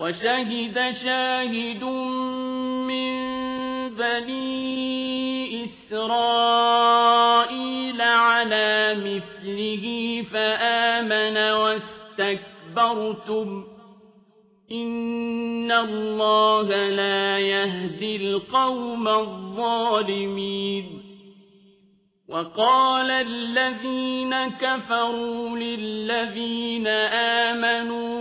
وشهد شاهد من بني إسرائيل على مثله فآمن واستكبرتم. إن الله لا يهدي القوم الظالمين. وقال الذين كفروا للذين آمنوا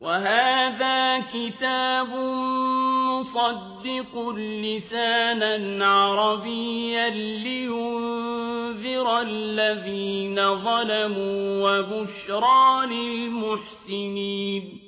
وهذا كتاب مصدق لسانا عربيا لينذر الذين ظلموا وبشرى للمحسنين.